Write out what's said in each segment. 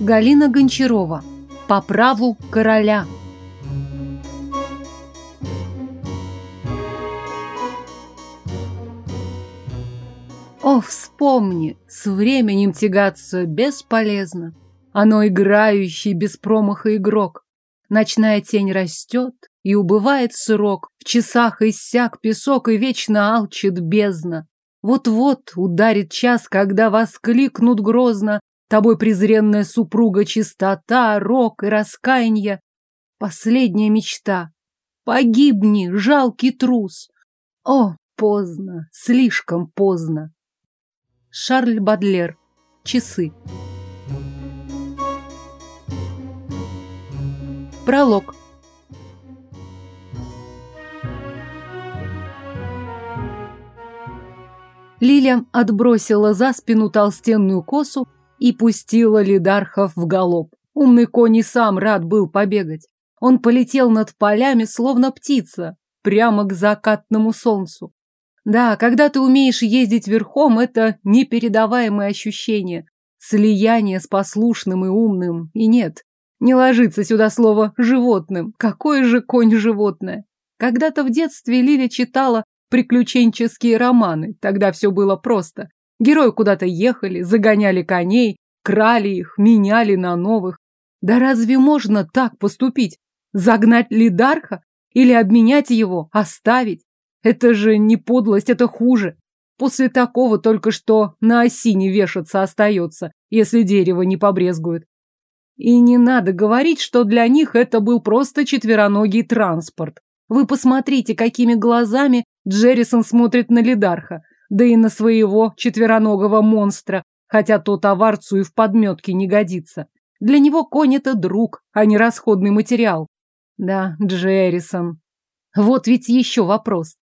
Галина Гончарова. По праву короля. О, вспомни, с временем тягаться бесполезно. Оно играющий без промаха игрок. Ночная тень растет, и убывает срок. В часах иссяк песок, и вечно алчит бездна. Вот-вот ударит час, когда воскликнут грозно Тобой презренная супруга чистота, рок и раскаяние. Последняя мечта. Погибни, жалкий трус. О, поздно, слишком поздно. Шарль Бадлер. Часы. Пролог. Лиля отбросила за спину толстенную косу и пустила Лидархов в галоп. Умный конь и сам рад был побегать. Он полетел над полями, словно птица, прямо к закатному солнцу. Да, когда ты умеешь ездить верхом, это непередаваемое ощущение. Слияние с послушным и умным. И нет, не ложится сюда слово «животным». Какое же конь животное? Когда-то в детстве Лиля читала приключенческие романы. Тогда все было просто. Герои куда-то ехали, загоняли коней, крали их, меняли на новых. Да разве можно так поступить? Загнать Лидарха? Или обменять его, оставить? Это же не подлость, это хуже. После такого только что на осине вешаться остается, если дерево не побрезгует. И не надо говорить, что для них это был просто четвероногий транспорт. Вы посмотрите, какими глазами Джеррисон смотрит на Лидарха да и на своего четвероногого монстра, хотя тот оварцу и в подметке не годится. Для него конь это друг, а не расходный материал. Да, Джеррисон. Вот ведь еще вопрос.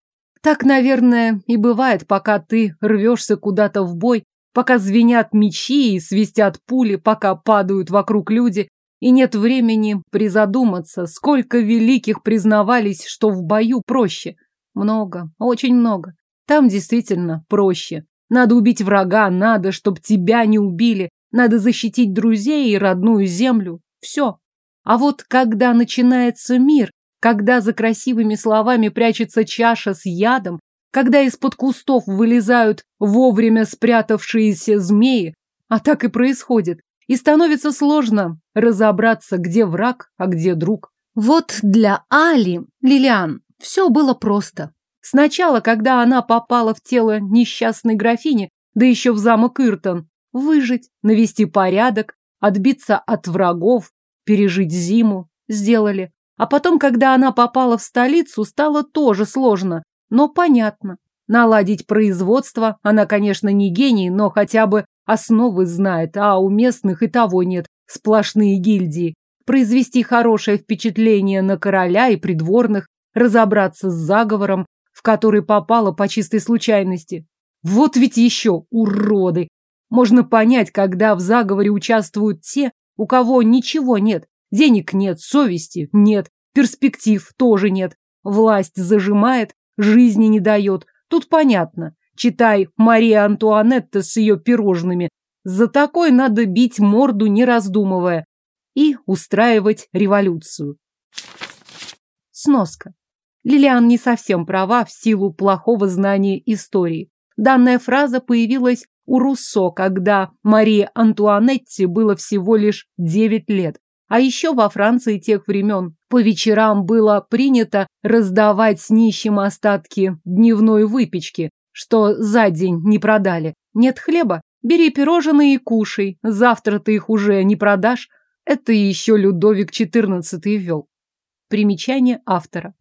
Так, наверное, и бывает, пока ты рвешься куда-то в бой, пока звенят мечи и свистят пули, пока падают вокруг люди, и нет времени призадуматься, сколько великих признавались, что в бою проще. Много, очень много. Там действительно проще. Надо убить врага, надо, чтобы тебя не убили, надо защитить друзей и родную землю. Все. А вот когда начинается мир, когда за красивыми словами прячется чаша с ядом, когда из-под кустов вылезают вовремя спрятавшиеся змеи, а так и происходит, и становится сложно разобраться, где враг, а где друг. Вот для Али, Лилиан, все было просто. Сначала, когда она попала в тело несчастной графини, да еще в замок Иртон, выжить, навести порядок, отбиться от врагов, пережить зиму, сделали. А потом, когда она попала в столицу, стало тоже сложно, но понятно. Наладить производство, она, конечно, не гений, но хотя бы основы знает, а у местных и того нет, сплошные гильдии. Произвести хорошее впечатление на короля и придворных, разобраться с заговором, который попала по чистой случайности. Вот ведь еще уроды! Можно понять, когда в заговоре участвуют те, у кого ничего нет. Денег нет, совести нет, перспектив тоже нет. Власть зажимает, жизни не дает. Тут понятно. Читай Мария Антуанетта с ее пирожными. За такой надо бить морду, не раздумывая. И устраивать революцию. Сноска. Лилиан не совсем права в силу плохого знания истории. Данная фраза появилась у Руссо, когда Марии Антуанетти было всего лишь 9 лет. А еще во Франции тех времен по вечерам было принято раздавать нищим остатки дневной выпечки, что за день не продали. Нет хлеба? Бери пирожные и кушай. Завтра ты их уже не продашь. Это еще Людовик XIV вел. Примечание автора.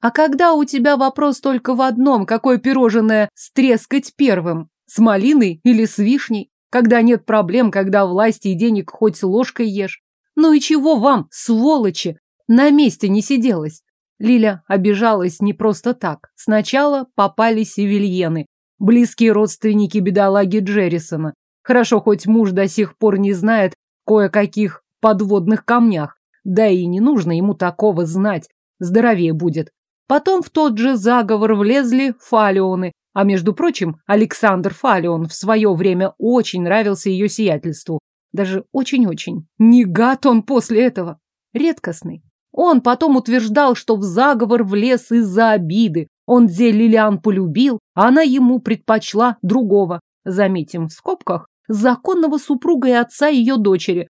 А когда у тебя вопрос только в одном, какое пирожное стрескать первым, с малиной или с вишней, когда нет проблем, когда власти и денег хоть ложкой ешь. Ну и чего вам, сволочи, на месте не сиделось? Лиля обижалась не просто так. Сначала попались севильены, близкие родственники бедолаги Джеррисона. Хорошо, хоть муж до сих пор не знает кое-каких подводных камнях. Да и не нужно ему такого знать. Здоровее будет. Потом в тот же заговор влезли фалионы, а между прочим, Александр Фалион в свое время очень нравился ее сиятельству. Даже очень-очень. Не гад он после этого. Редкостный. Он потом утверждал, что в заговор влез из-за обиды. Он где Лилиан полюбил, а она ему предпочла другого. Заметим в скобках, законного супруга и отца ее дочери.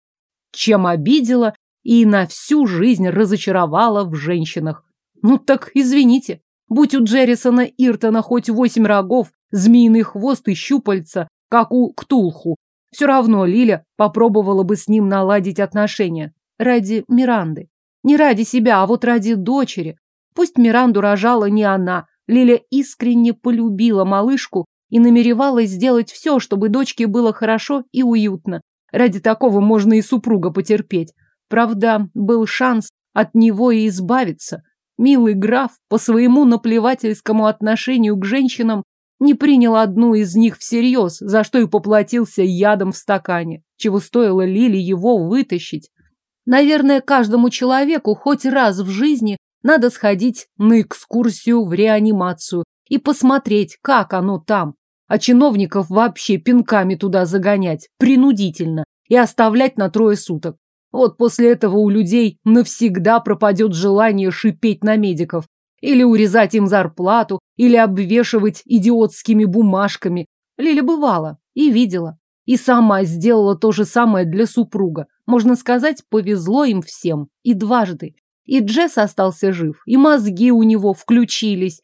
Чем обидела и на всю жизнь разочаровала в женщинах. Ну так извините, будь у Джеррисона Иртона хоть восемь рогов, змеиный хвост и щупальца, как у Ктулху, все равно Лиля попробовала бы с ним наладить отношения. Ради Миранды. Не ради себя, а вот ради дочери. Пусть Миранду рожала не она. Лиля искренне полюбила малышку и намеревалась сделать все, чтобы дочке было хорошо и уютно. Ради такого можно и супруга потерпеть. Правда, был шанс от него и избавиться. Милый граф по своему наплевательскому отношению к женщинам не принял одну из них всерьез, за что и поплатился ядом в стакане, чего стоило Лиле его вытащить. Наверное, каждому человеку хоть раз в жизни надо сходить на экскурсию в реанимацию и посмотреть, как оно там. А чиновников вообще пинками туда загонять, принудительно, и оставлять на трое суток. Вот после этого у людей навсегда пропадет желание шипеть на медиков, или урезать им зарплату, или обвешивать идиотскими бумажками. Лиля бывала и видела. И сама сделала то же самое для супруга. Можно сказать, повезло им всем. И дважды. И Джесс остался жив, и мозги у него включились.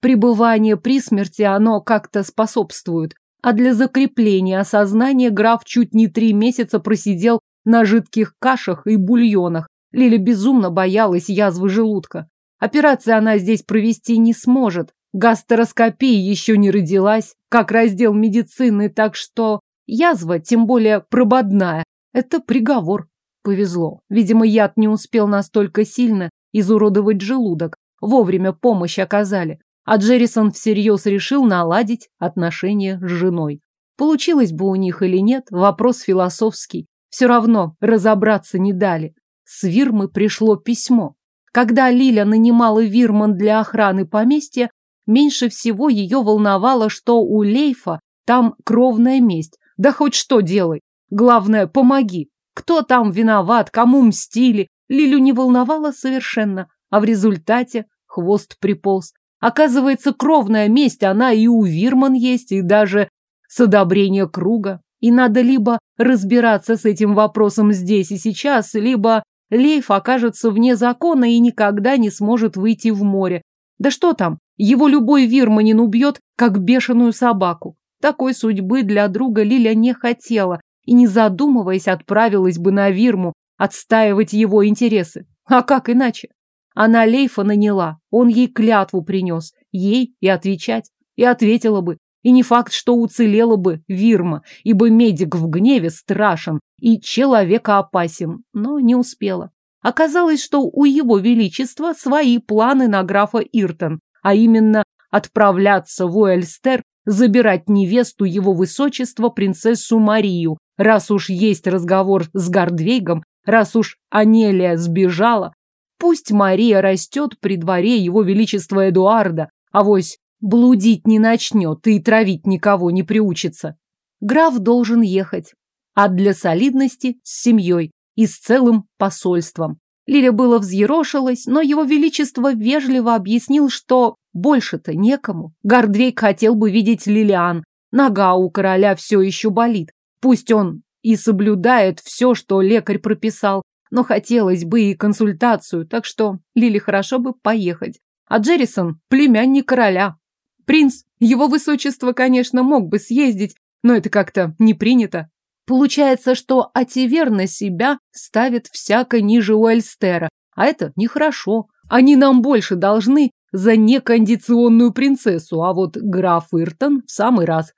Пребывание при смерти оно как-то способствует. А для закрепления осознания граф чуть не три месяца просидел на жидких кашах и бульонах. Лиля безумно боялась язвы желудка. Операции она здесь провести не сможет. Гастероскопия еще не родилась, как раздел медицины, так что язва, тем более прободная, это приговор. Повезло. Видимо, яд не успел настолько сильно изуродовать желудок. Вовремя помощь оказали. А Джеррисон всерьез решил наладить отношения с женой. Получилось бы у них или нет, вопрос философский. Все равно разобраться не дали. С Вирмы пришло письмо. Когда Лиля нанимала Вирман для охраны поместья, меньше всего ее волновало, что у Лейфа там кровная месть. Да хоть что делай. Главное, помоги. Кто там виноват, кому мстили, Лилю не волновало совершенно. А в результате хвост приполз. Оказывается, кровная месть, она и у Вирман есть, и даже с одобрения круга. И надо либо разбираться с этим вопросом здесь и сейчас, либо Лейф окажется вне закона и никогда не сможет выйти в море. Да что там, его любой вирманин убьет, как бешеную собаку. Такой судьбы для друга Лиля не хотела и, не задумываясь, отправилась бы на Вирму отстаивать его интересы. А как иначе? Она Лейфа наняла, он ей клятву принес, ей и отвечать. И ответила бы. И не факт, что уцелела бы Вирма, ибо медик в гневе страшен и человека опасен, но не успела. Оказалось, что у его величества свои планы на графа Иртон, а именно отправляться в Уэльстер, забирать невесту его высочества принцессу Марию, раз уж есть разговор с Гардвейгом, раз уж Анелия сбежала, пусть Мария растет при дворе его величества Эдуарда, а вось блудить не начнет и травить никого не приучится. Граф должен ехать, а для солидности с семьей и с целым посольством. Лиля было взъерошилась, но его величество вежливо объяснил, что больше-то некому. Гардвейк хотел бы видеть Лилиан. Нога у короля все еще болит. Пусть он и соблюдает все, что лекарь прописал, но хотелось бы и консультацию, так что Лили хорошо бы поехать. А Джеррисон – племянник короля. Принц, его высочество, конечно, мог бы съездить, но это как-то не принято. Получается, что Ативер на себя ставит всяко ниже Уэльстера, а это нехорошо. Они нам больше должны за некондиционную принцессу, а вот граф Иртон в самый раз.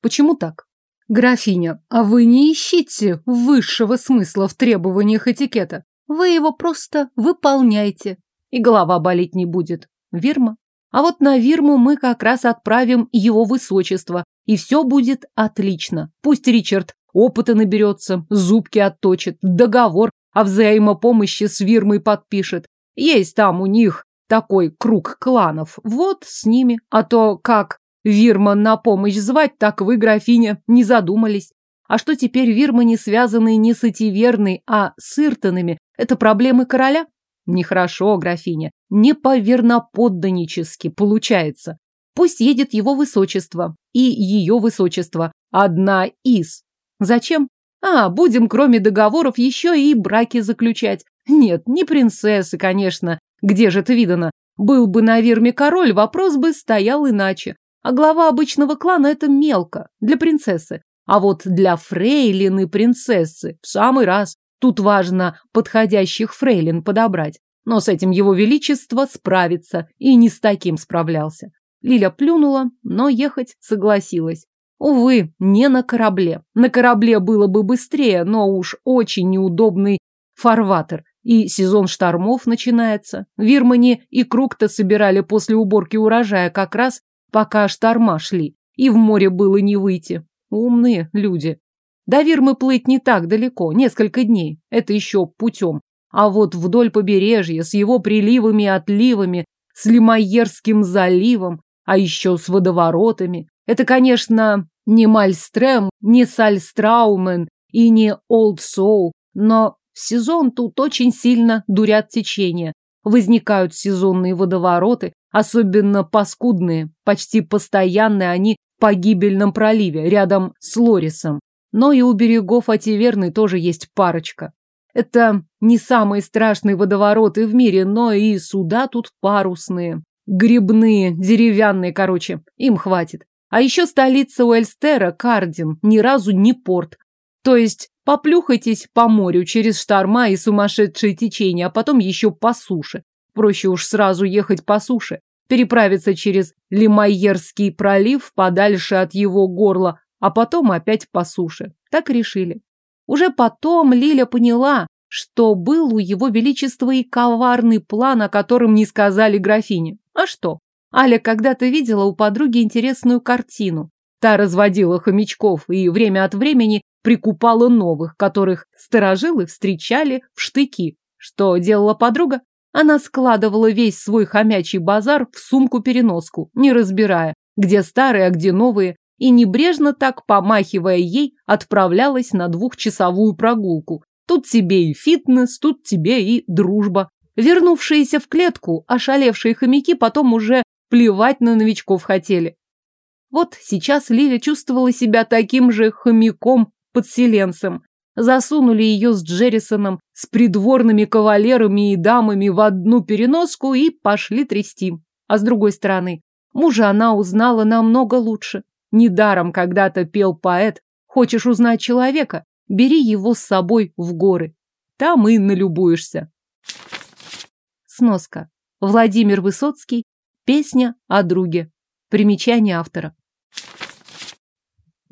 Почему так? Графиня, а вы не ищите высшего смысла в требованиях этикета. Вы его просто выполняйте, и голова болеть не будет. Вирма. А вот на Вирму мы как раз отправим его высочество, и все будет отлично. Пусть Ричард опыта наберется, зубки отточит, договор о взаимопомощи с Вирмой подпишет. Есть там у них такой круг кланов. Вот с ними. А то как Вирман на помощь звать, так вы, графиня, не задумались. А что теперь Вирмане связаны не с Этиверной, а с Иртонами? Это проблемы короля? Нехорошо, графиня. Не поверноподданнически получается. Пусть едет его высочество и ее высочество. Одна из. Зачем? А, будем кроме договоров еще и браки заключать. Нет, не принцессы, конечно. Где же это видано? Был бы на Вирме король, вопрос бы стоял иначе. А глава обычного клана это мелко, для принцессы. А вот для фрейлины принцессы в самый раз. Тут важно подходящих фрейлин подобрать. Но с этим его величество справится, и не с таким справлялся. Лиля плюнула, но ехать согласилась. Увы, не на корабле. На корабле было бы быстрее, но уж очень неудобный фарватер. И сезон штормов начинается. Вирмане и круг-то собирали после уборки урожая как раз, пока шторма шли. И в море было не выйти. Умные люди. До Вирмы плыть не так далеко, несколько дней. Это еще путем. А вот вдоль побережья, с его приливами и отливами, с Лимайерским заливом, а еще с водоворотами, это, конечно, не Мальстрем, не Сальстраумен и не Олд Соул, но в сезон тут очень сильно дурят течения. Возникают сезонные водовороты, особенно паскудные, почти постоянные они в погибельном проливе, рядом с Лорисом. Но и у берегов Ативерны тоже есть парочка. Это не самые страшные водовороты в мире, но и суда тут парусные. Грибные, деревянные, короче, им хватит. А еще столица Уэльстера, Кардин, ни разу не порт. То есть поплюхайтесь по морю через шторма и сумасшедшие течения, а потом еще по суше. Проще уж сразу ехать по суше, переправиться через Лимайерский пролив подальше от его горла, а потом опять по суше. Так решили. Уже потом Лиля поняла, что был у его величества и коварный план, о котором не сказали графине. А что? Аля когда-то видела у подруги интересную картину. Та разводила хомячков и время от времени прикупала новых, которых сторожилы встречали в штыки. Что делала подруга? Она складывала весь свой хомячий базар в сумку-переноску, не разбирая, где старые, а где новые, и небрежно так, помахивая ей, отправлялась на двухчасовую прогулку. Тут тебе и фитнес, тут тебе и дружба. Вернувшиеся в клетку, ошалевшие хомяки потом уже Плевать на новичков хотели. Вот сейчас Лиля чувствовала себя таким же хомяком-подселенцем. Засунули ее с Джеррисоном, с придворными кавалерами и дамами в одну переноску и пошли трясти. А с другой стороны, мужа она узнала намного лучше. Недаром когда-то пел поэт «Хочешь узнать человека? Бери его с собой в горы. Там и налюбуешься». Сноска. Владимир Высоцкий Песня о друге. Примечание автора.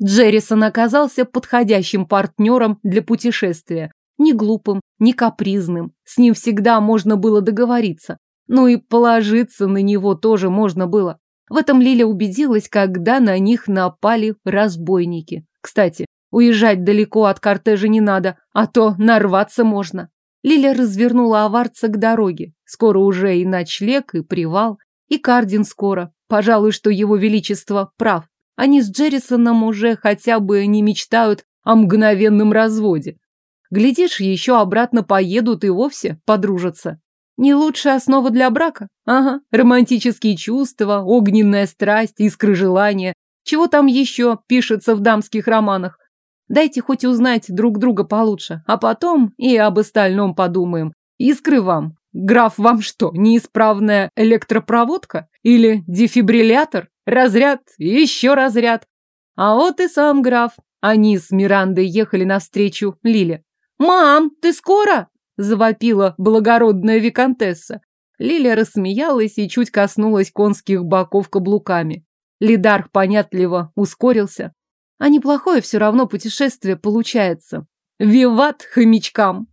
Джеррисон оказался подходящим партнером для путешествия. Не глупым, не капризным. С ним всегда можно было договориться. Ну и положиться на него тоже можно было. В этом Лиля убедилась, когда на них напали разбойники. Кстати, уезжать далеко от кортежа не надо, а то нарваться можно. Лиля развернула аварца к дороге. Скоро уже и ночлег, и привал. И Кардин скоро. Пожалуй, что его величество прав. Они с Джеррисоном уже хотя бы не мечтают о мгновенном разводе. Глядишь, еще обратно поедут и вовсе подружатся. Не лучшая основа для брака? Ага, романтические чувства, огненная страсть, искры желания. Чего там еще пишется в дамских романах? Дайте хоть узнать друг друга получше, а потом и об остальном подумаем. Искры вам, Граф вам что, неисправная электропроводка? Или дефибриллятор? Разряд, еще разряд. А вот и сам граф. Они с Мирандой ехали навстречу Лиле. «Мам, ты скоро?» – завопила благородная виконтесса. Лиля рассмеялась и чуть коснулась конских боков каблуками. Лидарх понятливо ускорился. А неплохое все равно путешествие получается. Виват хомячкам!